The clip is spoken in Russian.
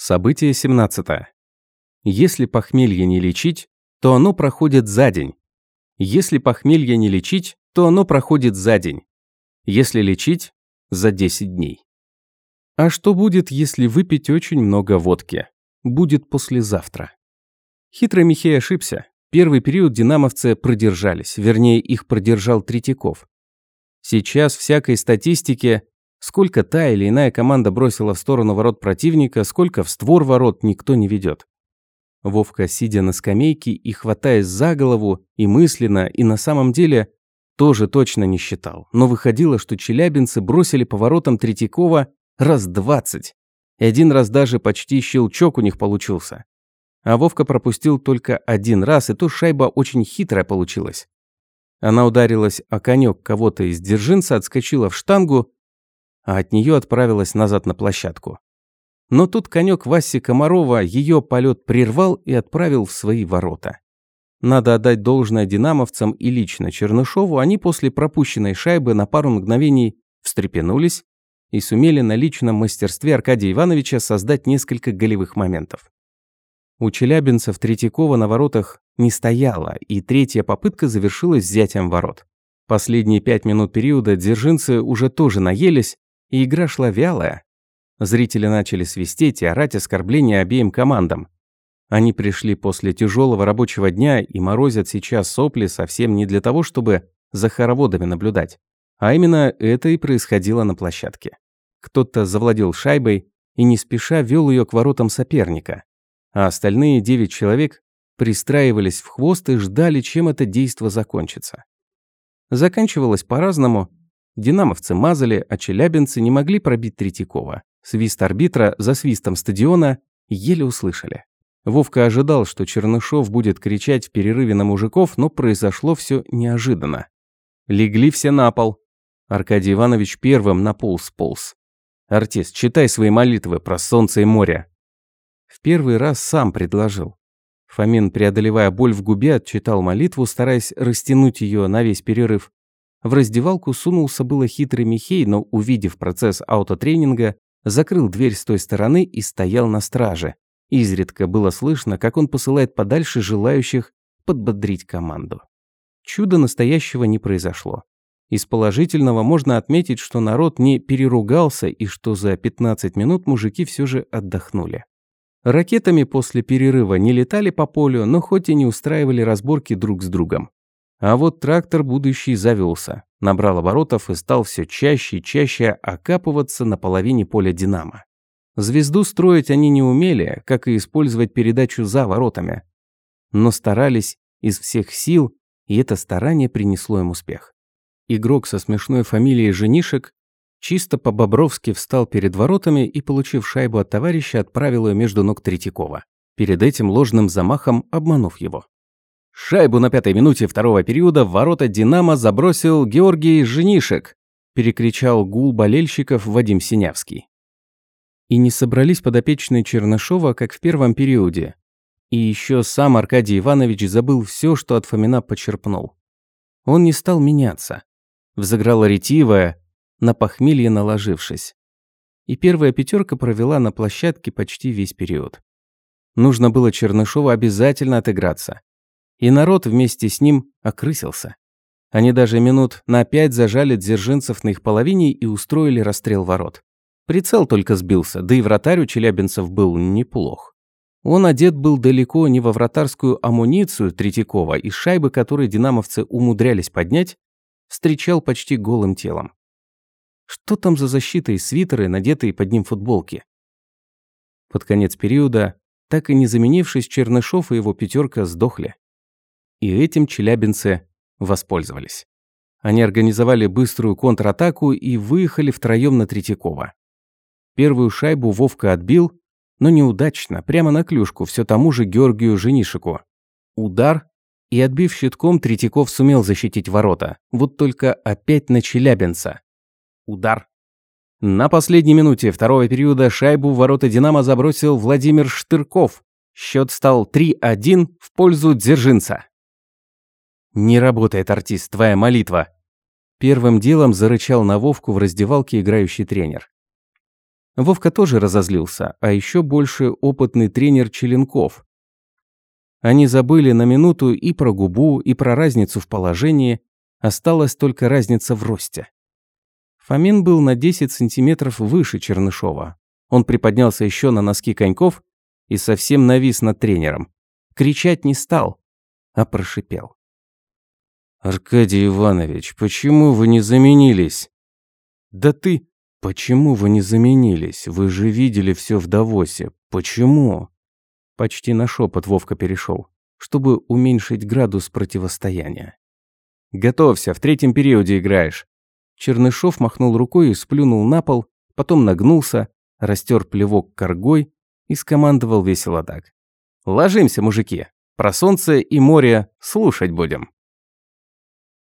Событие 17. Если похмелье не лечить, то оно проходит за день. Если похмелье не лечить, то оно проходит за день. Если лечить – за 10 дней. А что будет, если выпить очень много водки? Будет послезавтра. Хитрый Михей ошибся. Первый период динамовцы продержались, вернее, их продержал Третьяков. Сейчас всякой статистике Сколько та или иная команда бросила в сторону ворот противника, сколько в створ ворот никто не ведет. Вовка, сидя на скамейке и хватаясь за голову, и мысленно, и на самом деле, тоже точно не считал. Но выходило, что челябинцы бросили по воротам Третьякова раз двадцать. И один раз даже почти щелчок у них получился. А Вовка пропустил только один раз, и то шайба очень хитрая получилась. Она ударилась о конек кого-то из Дзержинца, отскочила в штангу а от нее отправилась назад на площадку. Но тут конек Васи Комарова ее полет прервал и отправил в свои ворота. Надо отдать должное динамовцам и лично Чернышову, они после пропущенной шайбы на пару мгновений встрепенулись и сумели на личном мастерстве Аркадия Ивановича создать несколько голевых моментов. У челябинцев Третьякова на воротах не стояло, и третья попытка завершилась взятием ворот. Последние пять минут периода дзержинцы уже тоже наелись, и игра шла вялая. Зрители начали свистеть и орать оскорбления обеим командам. Они пришли после тяжелого рабочего дня и морозят сейчас сопли совсем не для того, чтобы за хороводами наблюдать. А именно это и происходило на площадке. Кто-то завладел шайбой и не спеша вел ее к воротам соперника, а остальные девять человек пристраивались в хвост и ждали, чем это действо закончится. Заканчивалось по-разному, Динамовцы мазали, а челябинцы не могли пробить Третьякова. Свист арбитра за свистом стадиона еле услышали. Вовка ожидал, что Чернышов будет кричать в перерыве на мужиков, но произошло все неожиданно. Легли все на пол. Аркадий Иванович первым на пол сполз. «Артист, читай свои молитвы про солнце и море». В первый раз сам предложил. Фомин, преодолевая боль в губе, отчитал молитву, стараясь растянуть ее на весь перерыв. В раздевалку сунулся было хитрый Михей, но, увидев процесс аутотренинга, закрыл дверь с той стороны и стоял на страже. Изредка было слышно, как он посылает подальше желающих подбодрить команду. Чуда настоящего не произошло. Из положительного можно отметить, что народ не переругался и что за 15 минут мужики все же отдохнули. Ракетами после перерыва не летали по полю, но хоть и не устраивали разборки друг с другом. А вот трактор будущий завелся, набрал оборотов и стал все чаще и чаще окапываться на половине поля «Динамо». Звезду строить они не умели, как и использовать передачу за воротами. Но старались из всех сил, и это старание принесло им успех. Игрок со смешной фамилией Женишек чисто по-бобровски встал перед воротами и, получив шайбу от товарища, отправил ее между ног Третьякова, перед этим ложным замахом обманув его. Шайбу на пятой минуте второго периода в ворота «Динамо» забросил Георгий Женишек, перекричал гул болельщиков Вадим Синявский. И не собрались подопечные Чернышова, как в первом периоде. И еще сам Аркадий Иванович забыл все, что от Фомина почерпнул. Он не стал меняться. Взыграла ретивая, на похмелье наложившись. И первая пятерка провела на площадке почти весь период. Нужно было Чернышову обязательно отыграться и народ вместе с ним окрысился. Они даже минут на пять зажали дзержинцев на их половине и устроили расстрел ворот. Прицел только сбился, да и вратарь у челябинцев был неплох. Он одет был далеко не во вратарскую амуницию Третьякова, и шайбы, которые динамовцы умудрялись поднять, встречал почти голым телом. Что там за защита и свитеры, надетые под ним футболки? Под конец периода, так и не заменившись, Чернышов и его пятерка сдохли. И этим челябинцы воспользовались. Они организовали быструю контратаку и выехали втроем на Третьякова. Первую шайбу Вовка отбил, но неудачно, прямо на клюшку, все тому же Георгию Женишику. Удар, и отбив щитком, Третьяков сумел защитить ворота. Вот только опять на челябинца. Удар. На последней минуте второго периода шайбу в ворота «Динамо» забросил Владимир Штырков. Счет стал 3-1 в пользу Дзержинца. «Не работает, артист, твоя молитва!» Первым делом зарычал на Вовку в раздевалке играющий тренер. Вовка тоже разозлился, а еще больше опытный тренер Челенков. Они забыли на минуту и про губу, и про разницу в положении, осталась только разница в росте. Фомин был на 10 сантиметров выше Чернышова. Он приподнялся еще на носки коньков и совсем навис над тренером. Кричать не стал, а прошипел. «Аркадий Иванович, почему вы не заменились?» «Да ты...» «Почему вы не заменились? Вы же видели все в Давосе. Почему?» Почти на шепот Вовка перешел, чтобы уменьшить градус противостояния. «Готовься, в третьем периоде играешь». Чернышов махнул рукой и сплюнул на пол, потом нагнулся, растер плевок коргой и скомандовал весело так. «Ложимся, мужики. Про солнце и море слушать будем».